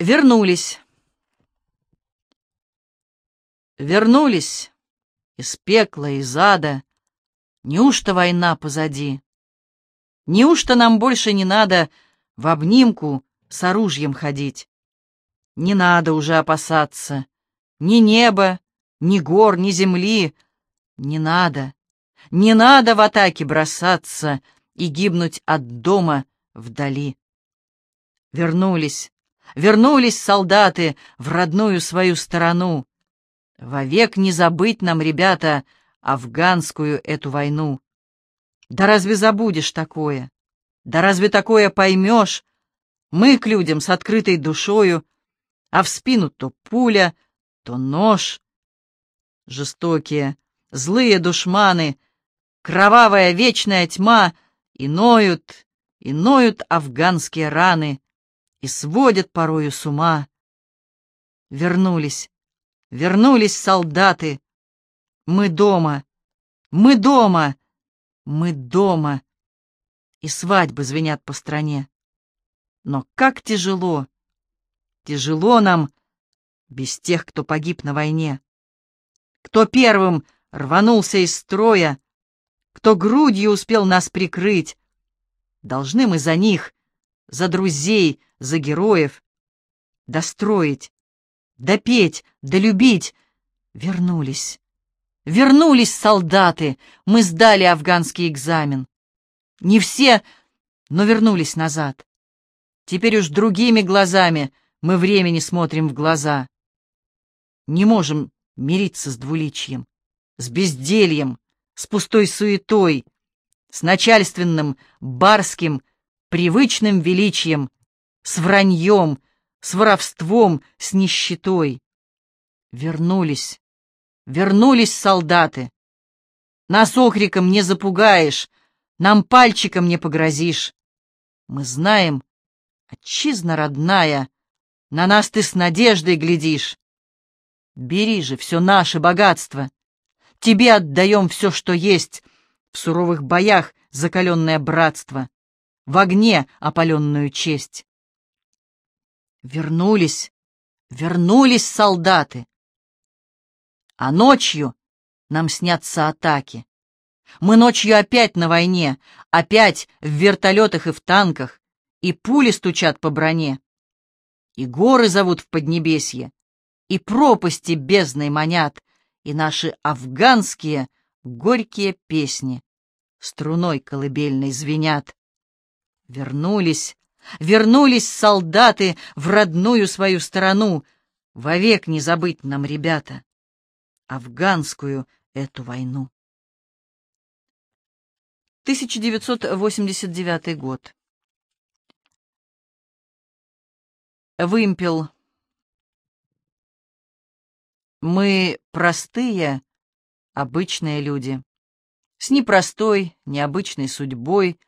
Вернулись. Вернулись из пекла, из ада. Неужто война позади? Неужто нам больше не надо в обнимку с оружием ходить? Не надо уже опасаться ни неба, ни гор, ни земли. Не надо, не надо в атаке бросаться и гибнуть от дома вдали. Вернулись, вернулись солдаты в родную свою сторону. Вовек не забыть нам, ребята, афганскую эту войну. Да разве забудешь такое? Да разве такое поймешь? Мы к людям с открытой душою, а в спину то пуля, то нож. Жестокие, злые душманы, кровавая вечная тьма, и ноют, и ноют афганские раны, и сводят порою с ума. Вернулись, вернулись солдаты. Мы дома, мы дома, мы дома. И свадьбы звенят по стране. Но как тяжело, тяжело нам без тех, кто погиб на войне. Кто первым рванулся из строя, кто грудью успел нас прикрыть. Должны мы за них, за друзей, за героев достроить, допеть, долюбить. Вернулись. Вернулись солдаты, мы сдали афганский экзамен. Не все, но вернулись назад. Теперь уж другими глазами мы времени смотрим в глаза. Не можем мириться с двуличием, с бездельем, с пустой суетой, с начальственным, барским, привычным величием, с враньем, с воровством, с нищетой. Вернулись, вернулись солдаты. Нас окриком не запугаешь, нам пальчиком не погрозишь. Мы знаем, отчизна родная, на нас ты с надеждой глядишь. Бери же все наше богатство. Тебе отдаем все, что есть, в суровых боях закаленное братство, в огне опаленную честь. Вернулись, вернулись солдаты. А ночью нам снятся атаки. Мы ночью опять на войне, опять в вертолетах и в танках, и пули стучат по броне, и горы зовут в Поднебесье, и пропасти бездной манят, и наши афганские горькие песни струной колыбельной звенят. Вернулись, вернулись солдаты в родную свою страну, вовек не забыть нам, ребята, афганскую эту войну. 1989 год. Вымпел. Мы простые, обычные люди, с непростой, необычной судьбой.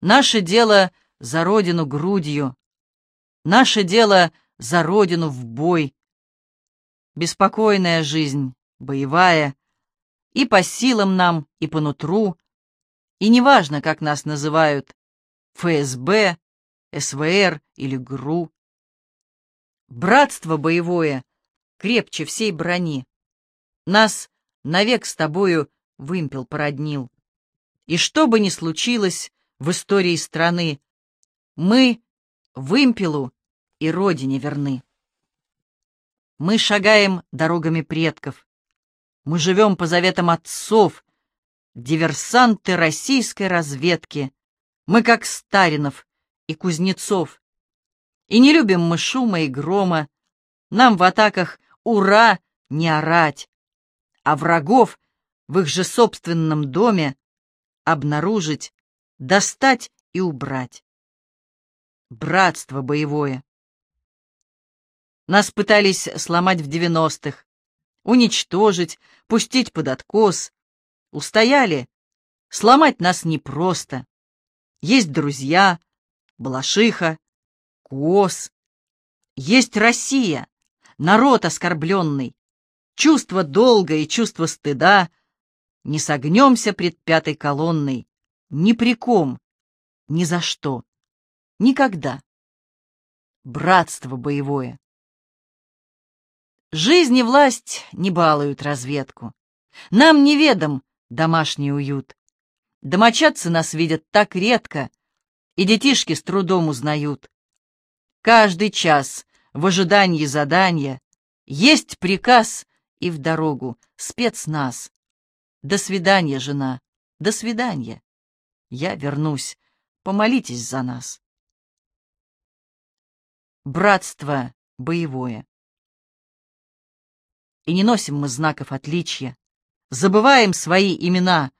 Наше дело за родину грудью, наше дело за родину в бой. Беспокойная жизнь, боевая, и по силам нам, и по нутру, и неважно, как нас называют, ФСБ, СВР или ГРУ. Братство боевое крепче всей брони. Нас навек с тобою вымпел породнил. И что бы ни случилось в истории страны, мы вымпелу и родине верны. Мы шагаем дорогами предков. Мы живем по заветам отцов, диверсанты российской разведки. Мы как Старинов и Кузнецов. И не любим мы шума и грома. Нам в атаках «Ура!» не орать, а врагов в их же собственном доме обнаружить, достать и убрать. Братство боевое. Нас пытались сломать в девяностых, уничтожить, пустить под откос. Устояли. Сломать нас непросто. Есть друзья, Балашиха, Куос. Есть Россия, народ оскорбленный, чувство долга и чувство стыда, не согнемся пред пятой колонной, ни при ком, ни за что, никогда. братство боевое. Жизнь и власть не балуют разведку. Нам неведом домашний уют. Домочадцы нас видят так редко, и детишки с трудом узнают. Каждый час в ожидании задания есть приказ и в дорогу спецназ. До свидания, жена, до свидания. Я вернусь, помолитесь за нас. Братство боевое. И не носим мы знаков отличия, забываем свои имена.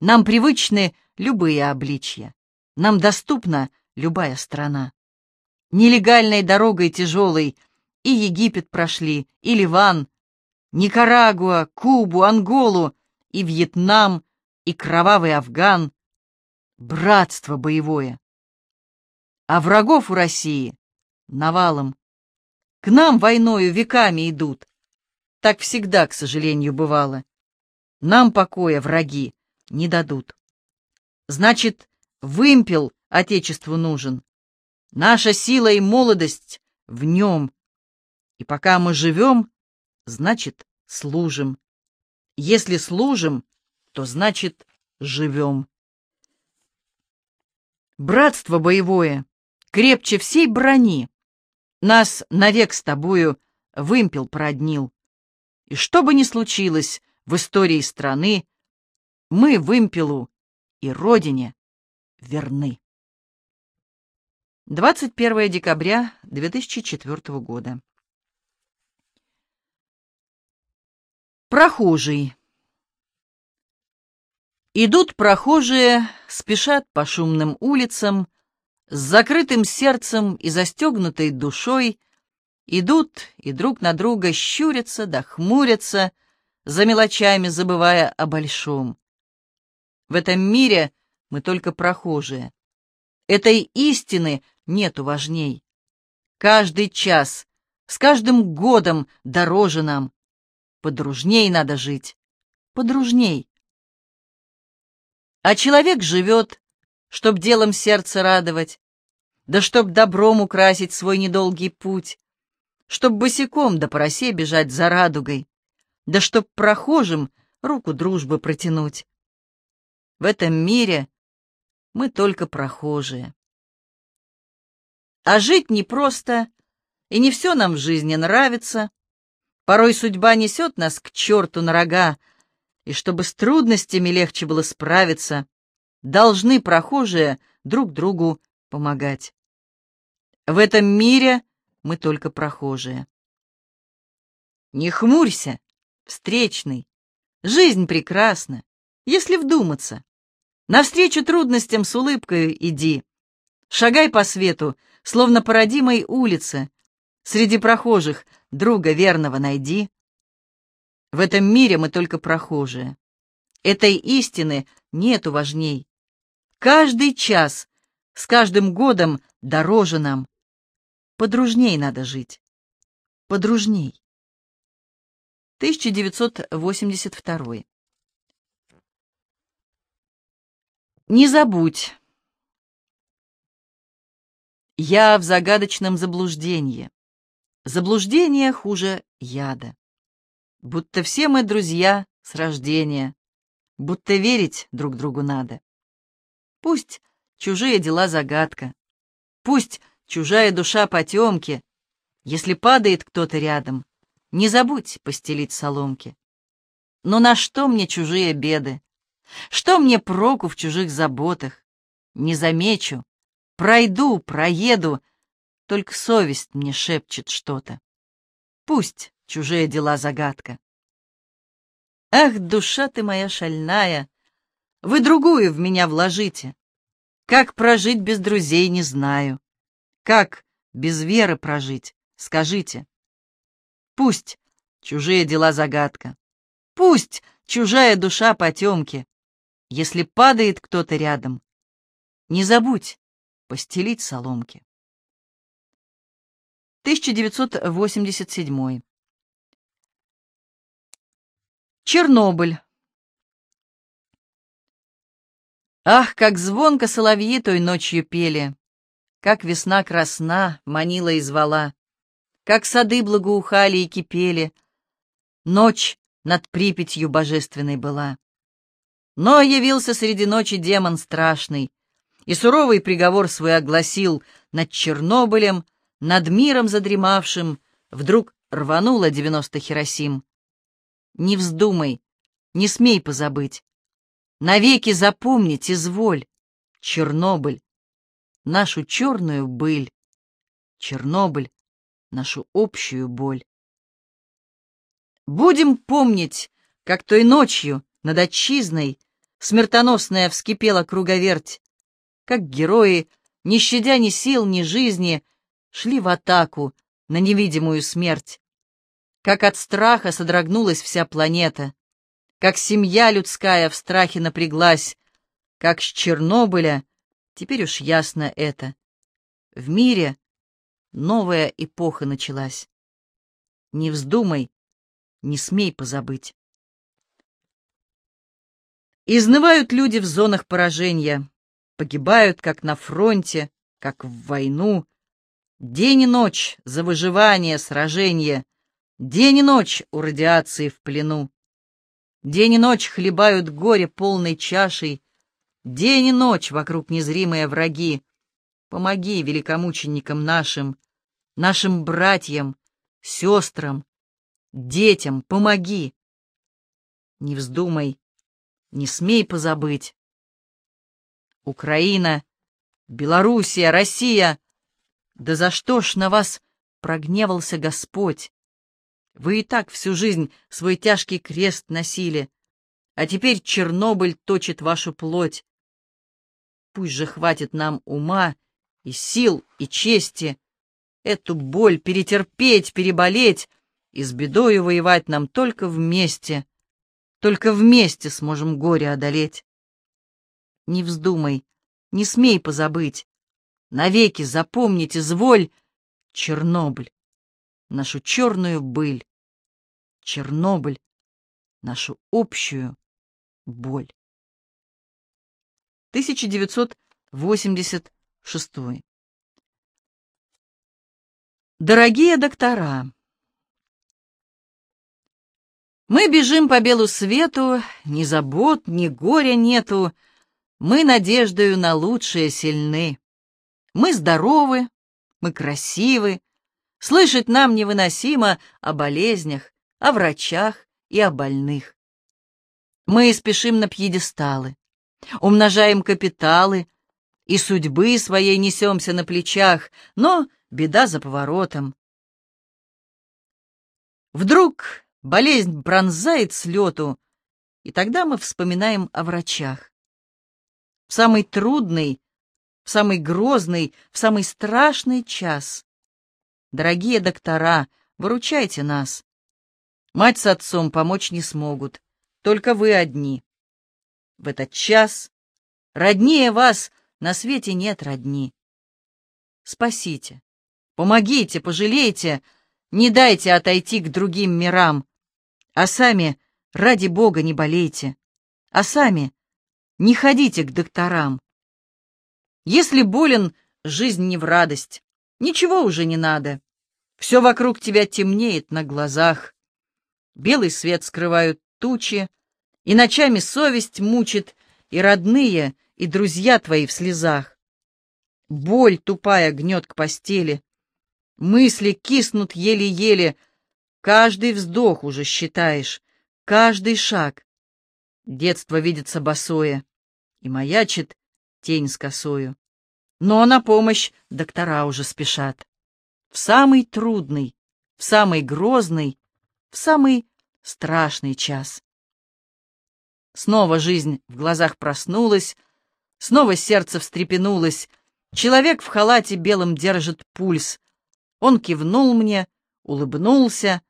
Нам привычны любые обличья, нам доступна любая страна. Нелегальной дорогой тяжелой и Египет прошли, и Ливан, Никарагуа, Кубу, Анголу, и Вьетнам, и кровавый Афган. Братство боевое. А врагов у России навалом. К нам войною веками идут. Так всегда, к сожалению, бывало. Нам покоя враги не дадут. Значит, вымпел Отечеству нужен. Наша сила и молодость в нем. И пока мы живем, значит, служим. Если служим, то значит, живем. Братство боевое, крепче всей брони, нас навек с тобою вымпел проднил. И что бы ни случилось в истории страны, мы вымпелу и родине верны. 21 декабря 2004 года. Прохожий. Идут прохожие, спешат по шумным улицам, с закрытым сердцем и застегнутой душой идут и друг на друга щурятся да хмурятся, за мелочами забывая о большом. В этом мире мы только прохожие. Этой истины нету важней. Каждый час, с каждым годом дороже нам. Подружней надо жить, подружней. А человек живет, чтоб делом сердце радовать, да чтоб добром украсить свой недолгий путь, чтоб босиком да по бежать за радугой, да чтоб прохожим руку дружбы протянуть. В этом мире мы только прохожие. А жить непросто, и не все нам в жизни нравится. Порой судьба несет нас к черту на рога, и чтобы с трудностями легче было справиться, должны прохожие друг другу помогать. В этом мире мы только прохожие. Не хмурься, встречный. Жизнь прекрасна, если вдуматься. Навстречу трудностям с улыбкой иди. Шагай по свету, словно по родимой улице. Среди прохожих друга верного найди. В этом мире мы только прохожие. Этой истины нету важней. Каждый час, с каждым годом дороже нам. Подружней надо жить. Подружней. 1982. Не забудь. Я в загадочном заблуждении. Заблуждение хуже яда. Будто все мы друзья с рождения, будто верить друг другу надо. Пусть чужие дела загадка, пусть чужая душа потемки. Если падает кто-то рядом, не забудь постелить соломки. Но на что мне чужие беды? Что мне проку в чужих заботах? Не замечу, пройду, проеду, только совесть мне шепчет что-то. Пусть чужие дела загадка. Ах, душа ты моя шальная, вы другую в меня вложите. Как прожить без друзей, не знаю. Как без веры прожить, скажите. Пусть чужие дела загадка. Пусть чужая душа потемки. Если падает кто-то рядом, не забудь постелить соломки. 1987. Чернобыль. Ах, как звонко соловьи той ночью пели, как весна красна манила и звала, как сады благоухали и кипели. Ночь над Припятью божественной была. Но явился среди ночи демон страшный, и суровый приговор свой огласил над Чернобылем, над миром задремавшим, вдруг рвануло девяносто Хиросим. Не вздумай, не смей позабыть, навеки запомнить изволь, Чернобыль, нашу черную быль, Чернобыль, нашу общую боль. Будем помнить, как той ночью над отчизной смертоносная вскипела круговерть, как герои, не щадя ни сил, ни жизни, шли в атаку на невидимую смерть, как от страха содрогнулась вся планета, как семья людская в страхе напряглась, как с Чернобыля, теперь уж ясно это, в мире новая эпоха началась. Не вздумай, не смей позабыть. Изнывают люди в зонах поражения, погибают, как на фронте, как в войну. День и ночь за выживание, сражение, день и ночь у радиации в плену. День и ночь хлебают горе полной чашей, день и ночь вокруг незримые враги. Помоги великомученикам нашим, нашим братьям, сестрам, детям, помоги. Не вздумай, не смей позабыть. Украина, Белоруссия, Россия, да за что ж на вас прогневался Господь? Вы и так всю жизнь свой тяжкий крест носили, а теперь Чернобыль точит вашу плоть. Пусть же хватит нам ума и сил, и чести, эту боль перетерпеть, переболеть и с бедою воевать нам только вместе. Только вместе сможем горе одолеть. Не вздумай, не смей позабыть. Навеки запомнить изволь Чернобыль, нашу черную быль. Чернобыль, нашу общую боль. 1986 Дорогие доктора, мы бежим по белу свету, ни забот, ни горя нету, мы надеждою на лучшее сильны. Мы здоровы, мы красивы, слышать нам невыносимо о болезнях, о врачах и о больных. Мы спешим на пьедесталы, умножаем капиталы, и судьбы своей несемся на плечах, но беда за поворотом. Вдруг болезнь пронзает с лету, и тогда мы вспоминаем о врачах. В самый трудный, в самый грозный, в самый страшный час. Дорогие доктора, выручайте нас. Мать с отцом помочь не смогут, только вы одни. В этот час роднее вас на свете нет родни. Спасите, Помогите, пожалейте, не дайте отойти к другим мирам. А сами, ради Бога, не болейте. А сами не ходите к докторам. Если болен, жизнь не в радость. Ничего уже не надо. Все вокруг тебя темнеет на глазах. Белый свет скрывают тучи, и ночами совесть мучит, и родные, и друзья твои в слезах. Боль тупая гнет к постели, Мысли киснут еле-еле. Каждый вздох уже считаешь, каждый шаг. Детство видится босое, и маячит тень с косою. Но на помощь доктора уже спешат. В самый трудный, в самый грозный, в самый страшный час. Снова жизнь в глазах проснулась, снова сердце встрепенулось. Человек в халате белом держит пульс. Он кивнул мне, улыбнулся.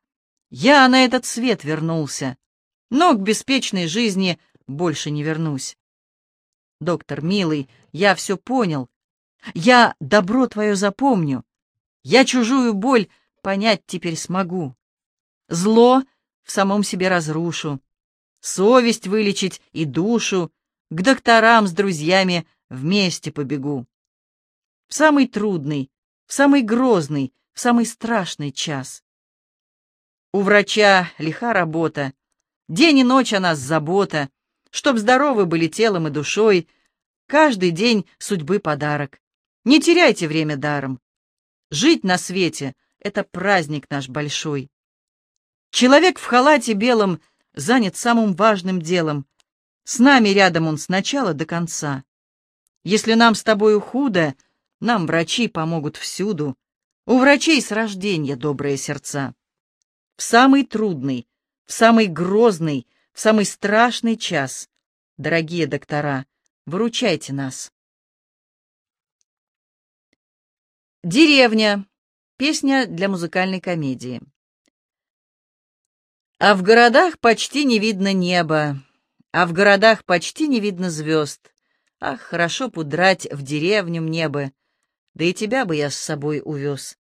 Я на этот свет вернулся, но к беспечной жизни больше не вернусь. Доктор, милый, я все понял. Я добро твое запомню. Я чужую боль понять теперь смогу. Зло в самом себе разрушу. Совесть вылечить и душу. К докторам с друзьями вместе побегу. в самый трудный, в самый грозный, в самый страшный час. У врача лиха работа, день и ночь о нас забота, чтоб здоровы были телом и душой, каждый день судьбы подарок. Не теряйте время даром. Жить на свете — это праздник наш большой. Человек в халате белом занят самым важным делом. С нами рядом он с начала до конца. Если нам с тобою худо, нам врачи помогут всюду. У врачей с рождения добрые сердца. В самый трудный, в самый грозный, в самый страшный час, дорогие доктора, выручайте нас. Деревня. Песня для музыкальной комедии. А в городах почти не видно неба, а в городах почти не видно звезд. Ах, хорошо пудрать в деревню мне бы, да и тебя бы я с собой увез.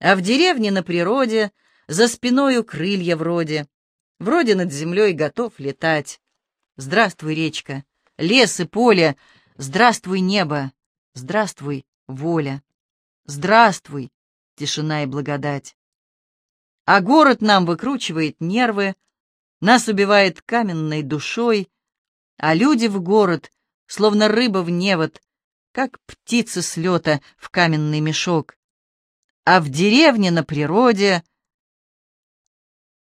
А в деревне на природе, за спиною крылья вроде, вроде над землей готов летать. Здравствуй, речка, лес и поле, здравствуй, небо, здравствуй, воля. Здравствуй, тишина и благодать. А город нам выкручивает нервы, нас убивает каменной душой, а люди в город, словно рыба в невод, как птицы с лета в каменный мешок. А в деревне на природе...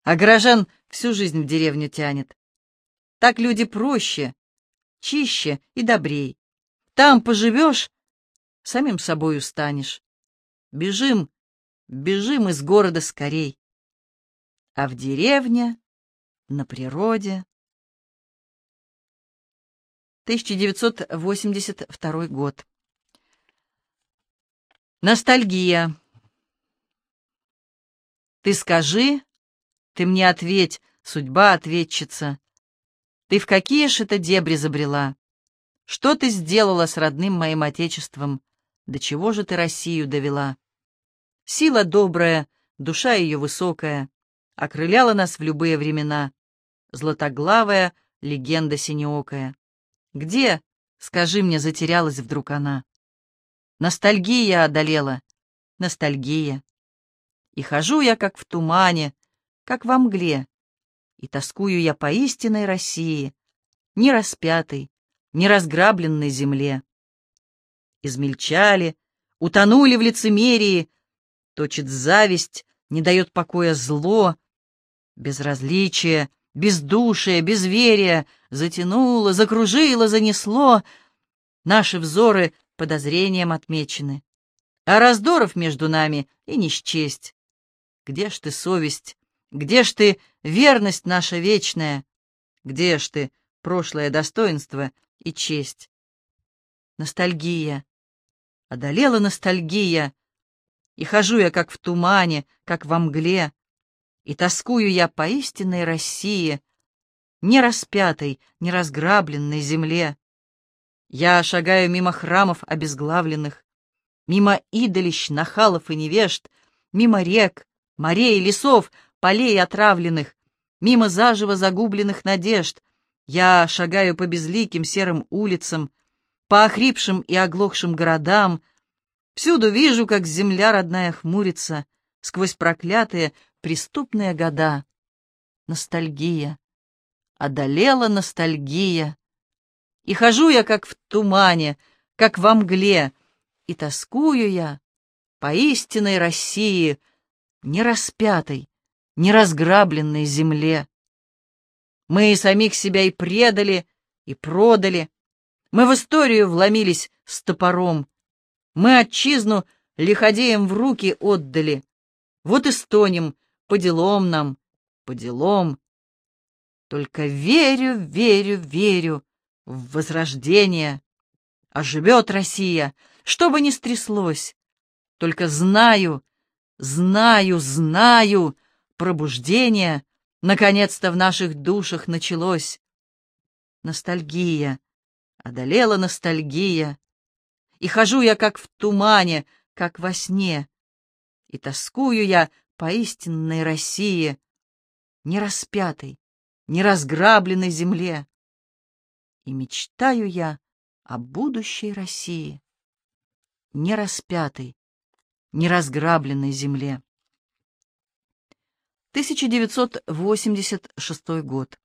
А горожан всю жизнь в деревню тянет. Так люди проще, чище и добрей. Там поживешь, самим собою станешь. Бежим, бежим из города скорей. А в деревне, на природе... 1982 год. Ностальгия. Ты скажи, ты мне ответь, судьба ответчица. Ты в какие ж это дебри забрела? Что ты сделала с родным моим отечеством? До чего же ты Россию довела? Сила добрая, душа ее высокая, окрыляла нас в любые времена. Златоглавая легенда синеокая. Где, скажи мне, затерялась вдруг она? Ностальгия одолела, ностальгия. И хожу я, как в тумане, как во мгле, и тоскую я по истинной России, не распятой, не разграбленной земле. Измельчали, утонули в лицемерии, точит зависть, не дает покоя зло, безразличие, бездушие, безверие затянуло, закружило, занесло. Наши взоры подозрением отмечены, а раздоров между нами и не счесть. Где ж ты, совесть, где ж ты, верность наша вечная? Где ж ты, прошлое достоинство и честь? Ностальгия, одолела ностальгия, и хожу я, как в тумане, как во мгле, и тоскую я по истинной России, не распятой, не разграбленной земле. Я шагаю мимо храмов обезглавленных, мимо идолищ, нахалов и невежд, мимо рек, морей, лесов, полей отравленных, мимо заживо загубленных надежд. Я шагаю по безликим серым улицам, по охрипшим и оглохшим городам, Всюду вижу, как земля родная хмурится сквозь проклятые преступные года. Ностальгия. Одолела ностальгия. И хожу я, как в тумане, как во мгле, и тоскую я по истинной России, не распятой, не разграбленной земле. Мы и самих себя и предали, и продали. Мы в историю вломились с топором, мы отчизну лиходеям в руки отдали. Вот и стонем, по делам нам, по делам. Только верю, верю, верю в возрождение. Оживет Россия, что бы ни стряслось. Только знаю, знаю, знаю, пробуждение наконец-то в наших душах началось. Ностальгия, одолела ностальгия. И хожу я, как в тумане, как во сне. И тоскую я по истинной России, не распятой, не разграбленной земле. И мечтаю я о будущей России. нераспятой, неразграбленной земле. 1986 год.